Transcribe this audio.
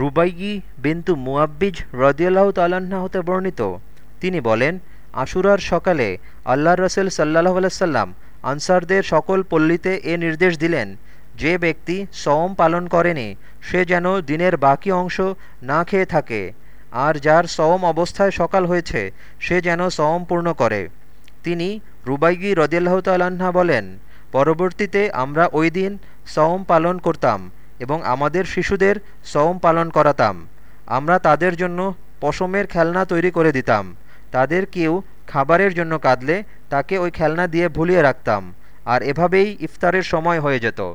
রুবাইয়ি বিন্তু মুয়াব্বিজ রদিয়াল্লাহ তাল্লাহ্ন হতে বর্ণিত। তিনি বলেন, আশুরার সকালে আল্লাহ রসুল সাল্লাহ আলাইসাল্লাম আনসারদের সকল পল্লীতে এ নির্দেশ দিলেন, যে ব্যক্তি সওম পালন করেনি, সে যেন দিনের বাকি অংশ না খেয়ে থাকে, আর যার সওম অবস্থায় সকাল হয়েছে, সে যেন সওম পূর্ণ করে। তিনি রুবাইগি রদিয়াল্লাহ তাল্লাহা বলেন, পরবর্তীতে আমরা ওই দিন সওম পালন করতাম এবং আমাদের শিশুদের সওম পালন করাতাম। আমরা তাদের জন্য পশমের খেলনা তৈরি করে দিতাম। তাদের কেউ খাবারের জন্য কাঁদলে তাকে ওই খেলনা দিয়ে ভুলিয়ে রাখতাম। আর এভাবেই ইফতারের সময় হয়ে যেত।